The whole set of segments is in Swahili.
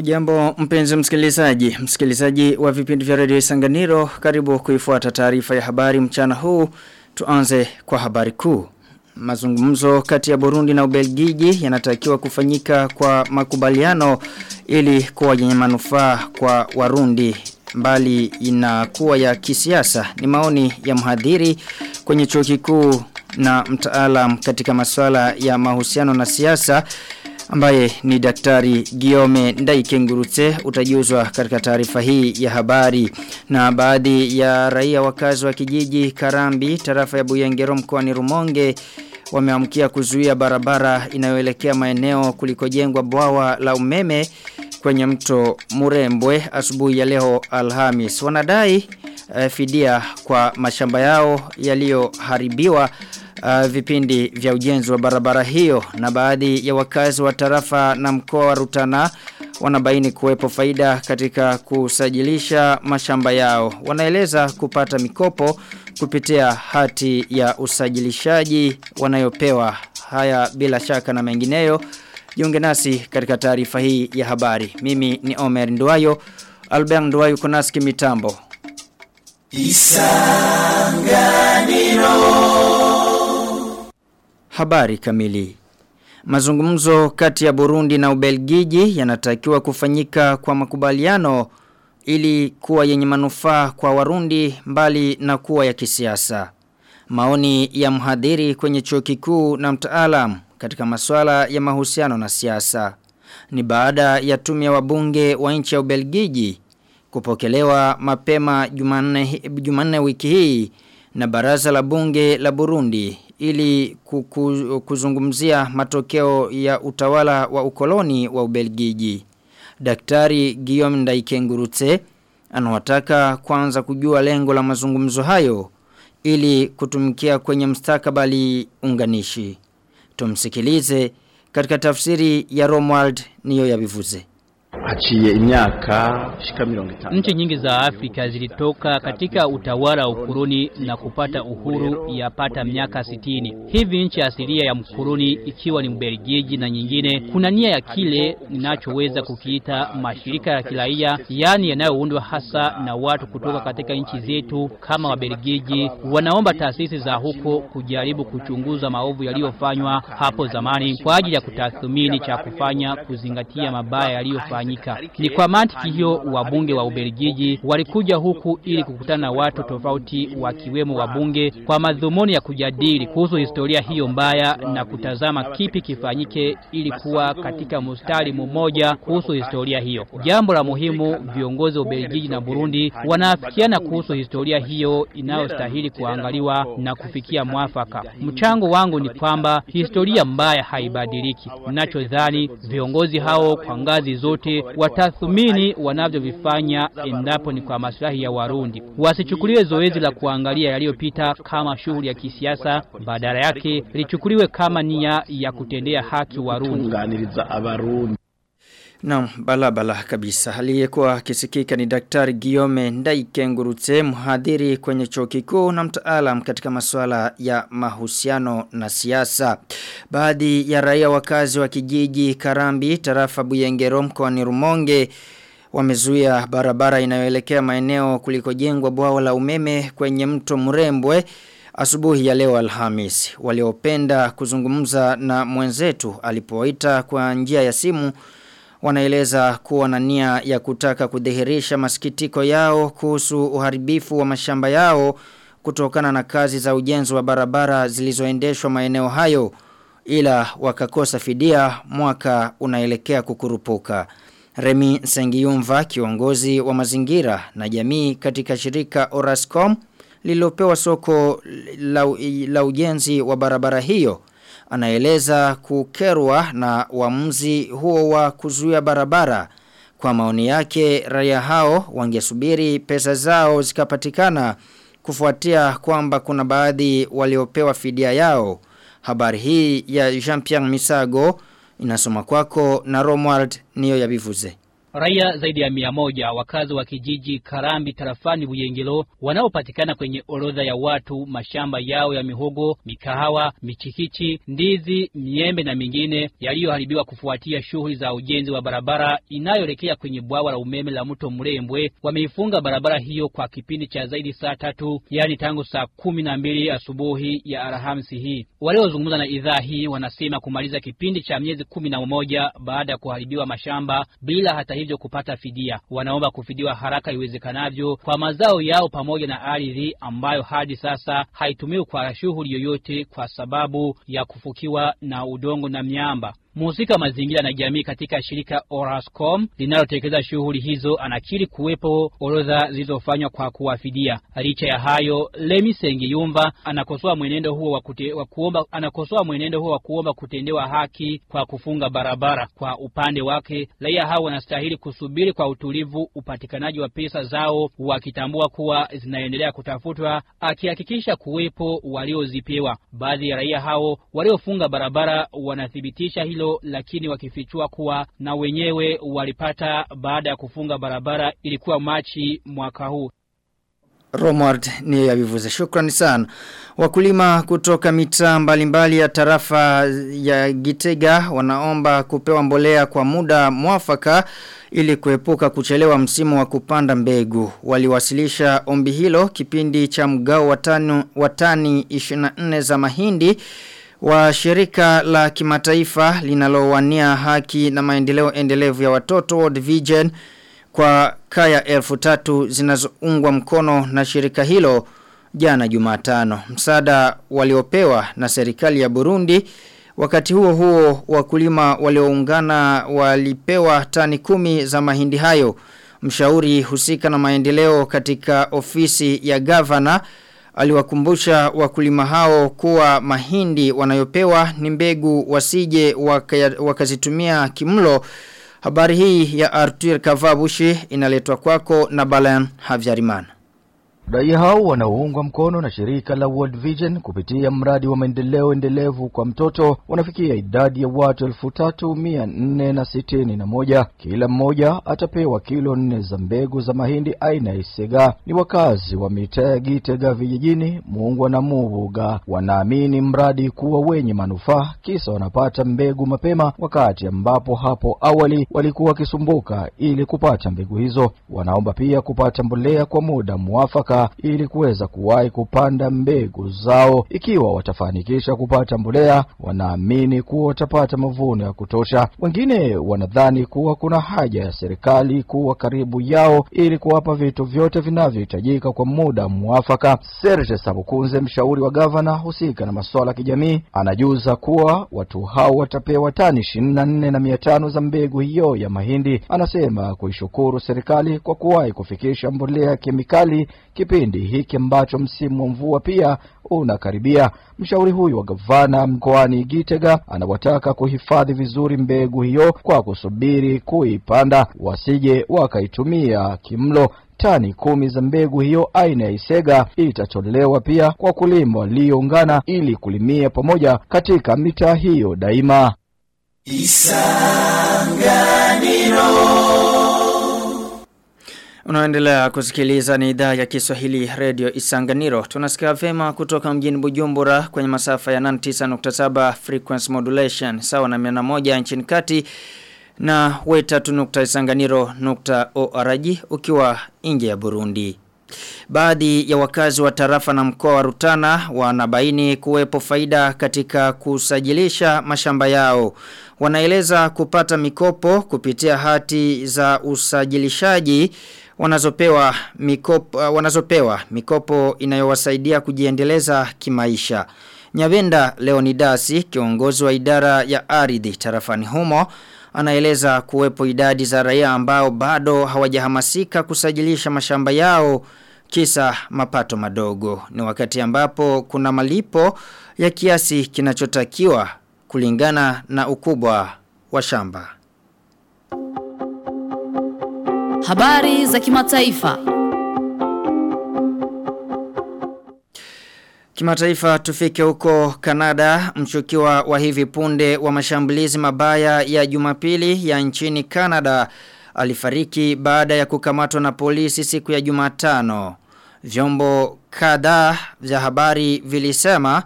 Hujambo mpenzi msikilizaji, msikilizaji wa vipindi vya redio Isanganiro, karibu kuifuata taarifa ya habari mchana huu. Tuanze kwa habari kuu. Mazungumzo kati ya Burundi na Ubelgiji yanatakiwa kufanyika kwa makubaliano ili kuwa yenye manufaa kwa Warundi mbali inakuwa ya kisiasa. Ni maoni ya mhadhiri kwenye chuo kikuu na mtaalam katika masuala ya mahusiano na siasa ambaye ni daktari Giome Ndaikengurutse utajuzwa katika taarifa hii ya habari. Na baadhi ya raia wakazi wa kijiji Karambi tarafa ya Buyengero mkoani Rumonge wameamkia kuzuia barabara inayoelekea maeneo kulikojengwa bwawa la umeme kwenye mto Murembwe asubuhi ya leo Alhamis. Wanadai eh, fidia kwa mashamba yao yaliyoharibiwa uh, vipindi vya ujenzi wa barabara hiyo na baadhi ya wakazi wa tarafa na mkoa wa Rutana wanabaini kuwepo faida katika kusajilisha mashamba yao. Wanaeleza kupata mikopo kupitia hati ya usajilishaji wanayopewa. Haya bila shaka na mengineyo. Jiunge nasi katika taarifa hii ya habari. Mimi ni Omer Nduwayo. Albert Nduwayo Konaski mitambo. Isanganiro. Habari kamili. Mazungumzo kati ya Burundi na Ubelgiji yanatakiwa kufanyika kwa makubaliano ili kuwa yenye manufaa kwa Warundi mbali na kuwa ya kisiasa. Maoni ya mhadhiri kwenye chuo kikuu na mtaalam katika masuala ya mahusiano na siasa. Ni baada ya tume ya wabunge wa nchi ya Ubelgiji kupokelewa mapema Jumanne Jumanne wiki hii na baraza la bunge la Burundi ili kuzungumzia matokeo ya utawala wa ukoloni wa Ubelgiji. Daktari Guillaume Ndaikengurutse anawataka kwanza kujua lengo la mazungumzo hayo ili kutumikia kwenye mstakabali unganishi. Tumsikilize katika tafsiri ya Romwald niyo ya bivuze Nchi nyingi za Afrika zilitoka katika utawala wa na kupata uhuru yapata miaka sitini. Hivi nchi asilia ya mkoloni ikiwa ni Mbelgiji na nyingine, kuna nia ya kile ninachoweza kukiita mashirika ya kiraia, yani yanayoundwa hasa na watu kutoka katika nchi zetu kama Wabelgiji, wanaomba taasisi za huko kujaribu kuchunguza maovu yaliyofanywa hapo zamani kwa ajili ya kutathmini cha kufanya kuzingatia mabaya yaliyofanywa kufanyika. Ni kwa mantiki hiyo wabunge wa Ubelgiji walikuja huku ili kukutana na watu tofauti wakiwemo wabunge kwa madhumuni ya kujadili kuhusu historia hiyo mbaya na kutazama kipi kifanyike ili kuwa katika mstari mmoja kuhusu historia hiyo. Jambo la muhimu viongozi wa Ubelgiji na Burundi wanaafikiana kuhusu historia hiyo inayostahili kuangaliwa na kufikia mwafaka. Mchango wangu ni kwamba historia mbaya haibadiliki. Ninachodhani viongozi hao kwa ngazi zote watathmini wanavyovifanya endapo ni kwa maslahi ya Warundi. Wasichukuliwe zoezi la kuangalia yaliyopita kama shughuli ya kisiasa, badala yake lichukuliwe kama nia ya kutendea haki Warundi. Naam, balabala kabisa. Aliyekuwa akisikika ni Daktari Giome Ndaikengurutse, mhadhiri kwenye chuo kikuu na mtaalam katika masuala ya mahusiano na siasa. Baadhi ya raia wakazi wa kijiji Karambi, tarafa Buyengero mkoani Rumonge wamezuia barabara inayoelekea maeneo kulikojengwa bwawa la umeme kwenye mto Mrembwe asubuhi ya leo Alhamis. Waliopenda kuzungumza na mwenzetu alipoita kwa njia ya simu wanaeleza kuwa na nia ya kutaka kudhihirisha masikitiko yao kuhusu uharibifu wa mashamba yao kutokana na kazi za ujenzi wa barabara zilizoendeshwa maeneo hayo ila wakakosa fidia mwaka unaelekea kukurupuka. Remi Sengiyumva kiongozi wa mazingira na jamii katika shirika Orascom lililopewa soko la, la ujenzi wa barabara hiyo anaeleza kukerwa na uamuzi huo wa kuzuia barabara. Kwa maoni yake raia hao wangesubiri pesa zao zikapatikana kufuatia kwamba kuna baadhi waliopewa fidia yao. Habari hii ya Jean-Pierre Misago inasoma kwako na Romwald niyo ya bivuze. Raia zaidi ya mia moja wakazi wa kijiji Karambi tarafani Buyengelo wanaopatikana kwenye orodha ya watu mashamba yao ya mihogo, mikahawa, michikichi, ndizi, miembe na mingine yaliyoharibiwa kufuatia shughuli za ujenzi wa barabara inayoelekea kwenye bwawa la umeme la mto Mrembwe wameifunga barabara hiyo kwa kipindi cha zaidi saa tatu yaani tangu saa kumi na mbili asubuhi ya Alhamisi hii. Waliozungumza na idhaa hii wanasema kumaliza kipindi cha miezi kumi na mmoja baada ya kuharibiwa mashamba bila hata hivyo kupata fidia. Wanaomba kufidiwa haraka iwezekanavyo kwa mazao yao pamoja na ardhi ambayo hadi sasa haitumiwi kwa shughuli yoyote kwa sababu ya kufukiwa na udongo na miamba. Mhusika mazingira na jamii katika shirika Orascom linalotekeleza shughuli hizo anakiri kuwepo orodha zilizofanywa kwa kuwafidia. Licha ya hayo, Lemi Sengiyumva anakosoa mwenendo huo wa, kute, wa kuomba anakosoa mwenendo huo wa kuomba kutendewa haki kwa kufunga barabara. Kwa upande wake, raia hao wanastahili kusubiri kwa utulivu upatikanaji wa pesa zao, wakitambua kuwa zinaendelea kutafutwa, akihakikisha kuwepo waliozipewa. Baadhi ya raia hao waliofunga barabara wanathibitisha hilo hilo lakini wakifichua kuwa na wenyewe walipata baada ya kufunga barabara ilikuwa Machi mwaka huu. Romward ni yavivuze. Shukrani sana. Wakulima kutoka mitaa mbalimbali ya tarafa ya Gitega wanaomba kupewa mbolea kwa muda mwafaka ili kuepuka kuchelewa msimu wa kupanda mbegu. Waliwasilisha ombi hilo kipindi cha mgao watani, watani 24 za mahindi wa shirika la kimataifa linalowania haki na maendeleo endelevu ya watoto World Vision kwa kaya elfu tatu zinazoungwa mkono na shirika hilo jana jumatano. Msaada waliopewa na serikali ya Burundi wakati huo huo wakulima walioungana walipewa tani kumi za mahindi hayo. Mshauri husika na maendeleo katika ofisi ya gavana aliwakumbusha wakulima hao kuwa mahindi wanayopewa ni mbegu wasije waka, wakazitumia kimlo. Habari hii ya Arthur Kavabushi inaletwa kwako na Balan Havyarimana. Raia hao wanaoungwa mkono na shirika la World Vision kupitia mradi wa maendeleo endelevu kwa mtoto wanafikia idadi ya watu elfu tatu mia nne na sitini na moja. Kila mmoja atapewa kilo nne za mbegu za mahindi aina ya Isega. Ni wakazi wa ya Gitega vijijini, Mungwa na Mubuga. Wanaamini mradi kuwa wenye manufaa, kisa wanapata mbegu mapema, wakati ambapo hapo awali walikuwa wakisumbuka ili kupata mbegu hizo. Wanaomba pia kupata mbolea kwa muda mwafaka ili kuweza kuwahi kupanda mbegu zao. Ikiwa watafanikisha kupata mbolea, wanaamini kuwa watapata mavuno ya kutosha. Wengine wanadhani kuwa kuna haja ya serikali kuwa karibu yao ili kuwapa vitu vyote vinavyohitajika kwa muda mwafaka. Serge Sabukunze, mshauri wa gavana husika na masuala ya kijamii, anajuza kuwa watu hao watapewa tani ishirini na nne na mia tano za mbegu hiyo ya mahindi. Anasema kuishukuru serikali kwa kuwahi kufikisha mbolea ya kemikali kipindi hiki ambacho msimu wa mvua pia unakaribia. Mshauri huyu wa gavana mkoani Gitega anawataka kuhifadhi vizuri mbegu hiyo kwa kusubiri kuipanda, wasije wakaitumia kimlo. Tani kumi za mbegu hiyo aina ya Isega itatolewa pia kwa kulima walioungana ili kulimia pamoja katika mitaa hiyo daima. Unaendelea kusikiliza ni idhaa ya Kiswahili Radio Isanganiro. Tunasikia vema kutoka mjini Bujumbura kwenye masafa ya 99.7 frequency modulation sawa na 101 nchini kati na weta.isanganiro.org ukiwa nje ya Burundi. Baadhi ya wakazi wa tarafa na mkoa wa Rutana wanabaini kuwepo faida katika kusajilisha mashamba yao. Wanaeleza kupata mikopo kupitia hati za usajilishaji wanazopewa mikopo, wanazopewa mikopo inayowasaidia kujiendeleza kimaisha. Nyabenda Leonidasi, kiongozi wa idara ya ardhi tarafani humo, anaeleza kuwepo idadi za raia ambao bado hawajahamasika kusajilisha mashamba yao kisa mapato madogo. Ni wakati ambapo kuna malipo ya kiasi kinachotakiwa kulingana na ukubwa wa shamba. Habari za kimataifa. Kimataifa tufike huko Kanada, mshukiwa wa hivi punde wa mashambulizi mabaya ya Jumapili ya nchini Kanada alifariki baada ya kukamatwa na polisi siku ya Jumatano. Vyombo kadhaa vya habari vilisema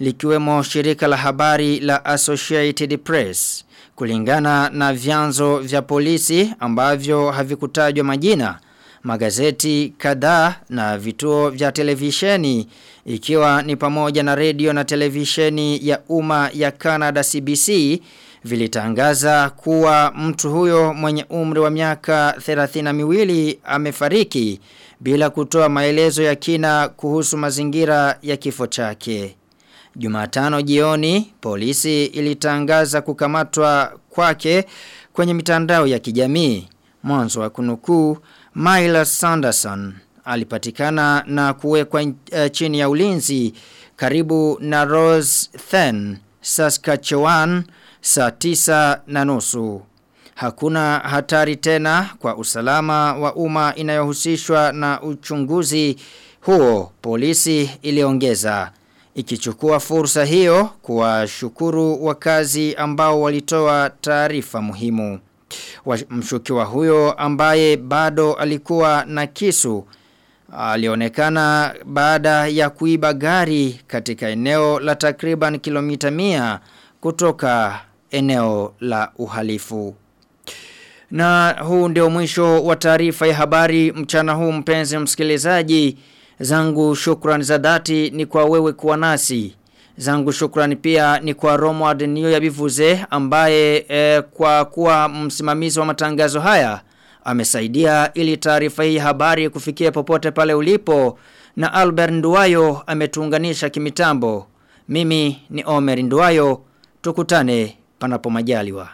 likiwemo shirika la habari la Associated Press kulingana na vyanzo vya polisi ambavyo havikutajwa majina magazeti kadhaa na vituo vya televisheni ikiwa ni pamoja na redio na televisheni ya umma ya Canada CBC vilitangaza kuwa mtu huyo mwenye umri wa miaka 32 amefariki bila kutoa maelezo ya kina kuhusu mazingira ya kifo chake. Jumatano jioni polisi ilitangaza kukamatwa kwake kwenye mitandao ya kijamii. Mwanzo wa kunukuu Myla Sanderson alipatikana na kuwekwa uh, chini ya ulinzi karibu na Rose Then, Saskatchewan saa tisa na nusu. Hakuna hatari tena kwa usalama wa umma inayohusishwa na uchunguzi huo, polisi iliongeza. Ikichukua fursa hiyo kuwashukuru wakazi ambao walitoa taarifa muhimu. Mshukiwa huyo ambaye bado alikuwa na kisu alionekana baada ya kuiba gari katika eneo la takriban kilomita mia kutoka eneo la uhalifu. Na huu ndio mwisho wa taarifa ya habari mchana huu mpenzi msikilizaji. Zangu shukrani za dhati ni kwa wewe kuwa nasi. Zangu shukrani pia ni kwa Romuald Niyo ya Bivuze ambaye e, kwa kuwa msimamizi wa matangazo haya amesaidia ili taarifa hii habari kufikia popote pale ulipo na Albert nduayo ametuunganisha kimitambo. Mimi ni Omer nduayo tukutane panapo majaliwa.